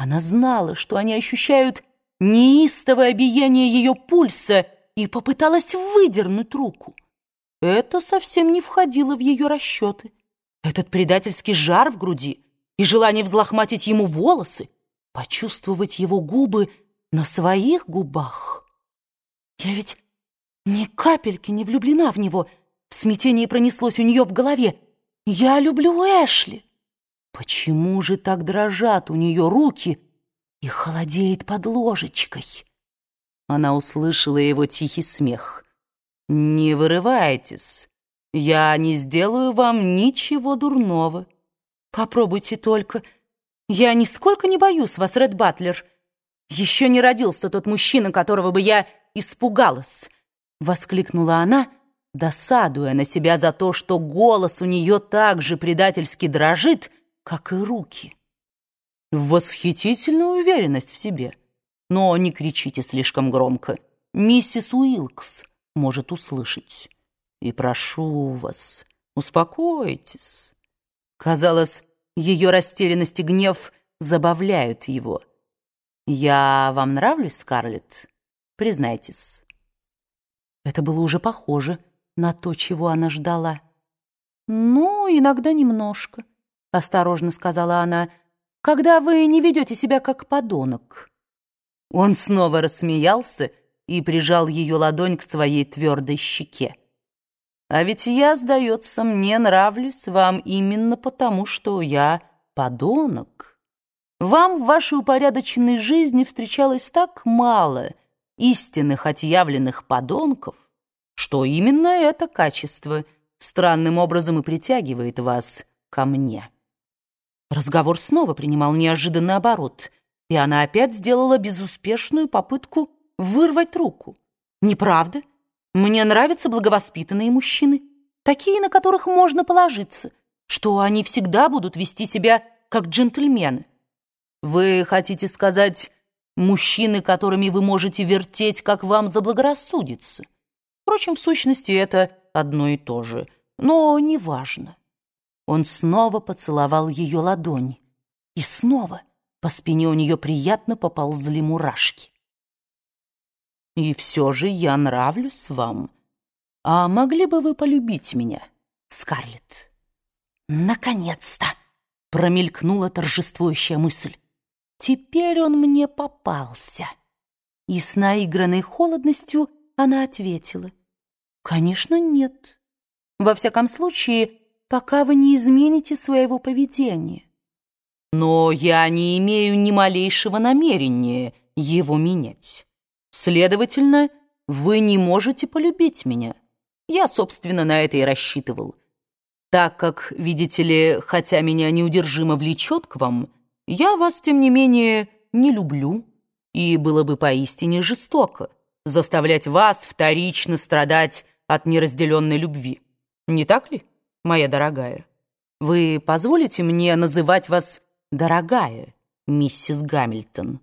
Она знала, что они ощущают неистовое биение ее пульса и попыталась выдернуть руку. Это совсем не входило в ее расчеты. Этот предательский жар в груди и желание взлохматить ему волосы, почувствовать его губы на своих губах. Я ведь ни капельки не влюблена в него. В смятении пронеслось у нее в голове. Я люблю Эшли. Почему же так дрожат у нее руки и холодеет под ложечкой? Она услышала его тихий смех. «Не вырывайтесь, я не сделаю вам ничего дурного. Попробуйте только. Я нисколько не боюсь вас, Ред Батлер. Еще не родился тот мужчина, которого бы я испугалась», — воскликнула она, досадуя на себя за то, что голос у нее так же предательски дрожит, как и руки. Восхитительная уверенность в себе. Но не кричите слишком громко. Миссис Уилкс может услышать. И прошу вас, успокойтесь. Казалось, ее растерянность и гнев забавляют его. «Я вам нравлюсь, Скарлетт? Признайтесь». Это было уже похоже на то, чего она ждала. «Ну, иногда немножко», — осторожно сказала она, «когда вы не ведете себя как подонок». Он снова рассмеялся и прижал ее ладонь к своей твердой щеке. «А ведь я, сдается, мне нравлюсь вам именно потому, что я подонок. Вам в вашей упорядоченной жизни встречалось так мало истинных отъявленных подонков, что именно это качество странным образом и притягивает вас ко мне». Разговор снова принимал неожиданный оборот, и она опять сделала безуспешную попытку вырвать руку. Неправда? Мне нравятся благовоспитанные мужчины, такие, на которых можно положиться, что они всегда будут вести себя как джентльмены. Вы хотите сказать, мужчины, которыми вы можете вертеть, как вам заблагорассудится? Впрочем, в сущности, это одно и то же, но неважно. Он снова поцеловал ее ладонь. И снова по спине у нее приятно поползли мурашки. «И все же я нравлюсь вам. А могли бы вы полюбить меня, Скарлетт?» «Наконец-то!» — промелькнула торжествующая мысль. «Теперь он мне попался». И с наигранной холодностью она ответила. «Конечно, нет. Во всяком случае, пока вы не измените своего поведения. Но я не имею ни малейшего намерения его менять. Следовательно, вы не можете полюбить меня. Я, собственно, на это и рассчитывал. Так как, видите ли, хотя меня неудержимо влечет к вам, я вас, тем не менее, не люблю, и было бы поистине жестоко заставлять вас вторично страдать от неразделенной любви. Не так ли? Моя дорогая. Вы позволите мне называть вас «дорогая», миссис Гамильтон?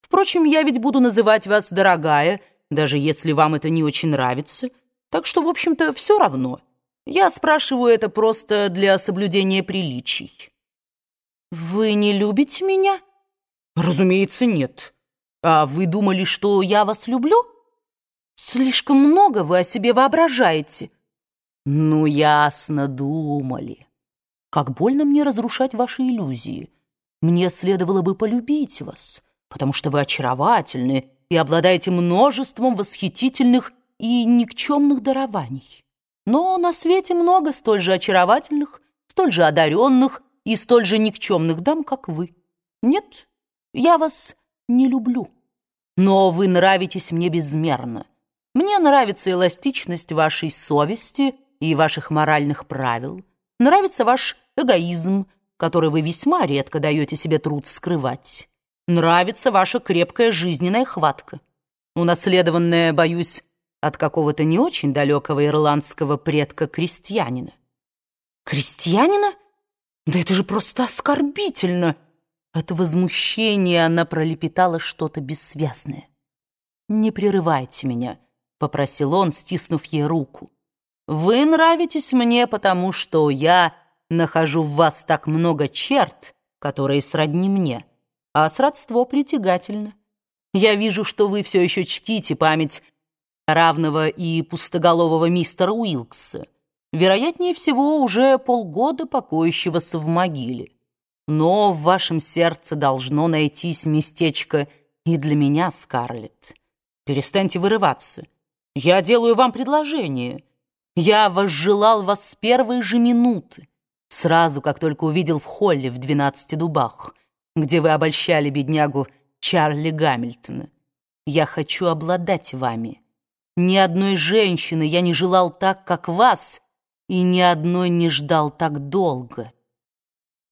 Впрочем, я ведь буду называть вас «дорогая», даже если вам это не очень нравится. Так что, в общем-то, все равно. Я спрашиваю это просто для соблюдения приличий. Вы не любите меня? Разумеется, нет. А вы думали, что я вас люблю? Слишком много вы о себе воображаете. Ну, ясно думали. Как больно мне разрушать ваши иллюзии. Мне следовало бы полюбить вас, потому что вы очаровательны и обладаете множеством восхитительных и никчемных дарований. Но на свете много столь же очаровательных, столь же одаренных и столь же никчемных дам, как вы. Нет, я вас не люблю. Но вы нравитесь мне безмерно. Мне нравится эластичность вашей совести — и ваших моральных правил, нравится ваш эгоизм, который вы весьма редко даете себе труд скрывать. Нравится ваша крепкая жизненная хватка, унаследованная, боюсь, от какого-то не очень далекого ирландского предка-крестьянина. Крестьянина? Да это же просто оскорбительно! От возмущения она пролепетала что-то бессвязное. «Не прерывайте меня», — попросил он, стиснув ей руку. Вы нравитесь мне, потому что я нахожу в вас так много черт, которые сродни мне. а сродство притягательно. Я вижу, что вы все еще чтите память равного и пустоголового мистера Уилкса, вероятнее всего, уже полгода покоящегося в могиле. Но в вашем сердце должно найтись местечко и для меня, Скарлетт. Перестаньте вырываться. Я делаю вам предложение. Я возжелал вас с первой же минуты, сразу, как только увидел в холле в «Двенадцати дубах», где вы обольщали беднягу Чарли Гамильтона. Я хочу обладать вами. Ни одной женщины я не желал так, как вас, и ни одной не ждал так долго».